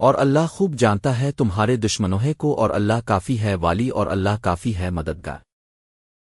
اور اللہ خوب جانتا ہے تمہارے دشمنوہے کو اور اللہ کافی ہے والی اور اللہ کافی ہے مددگار۔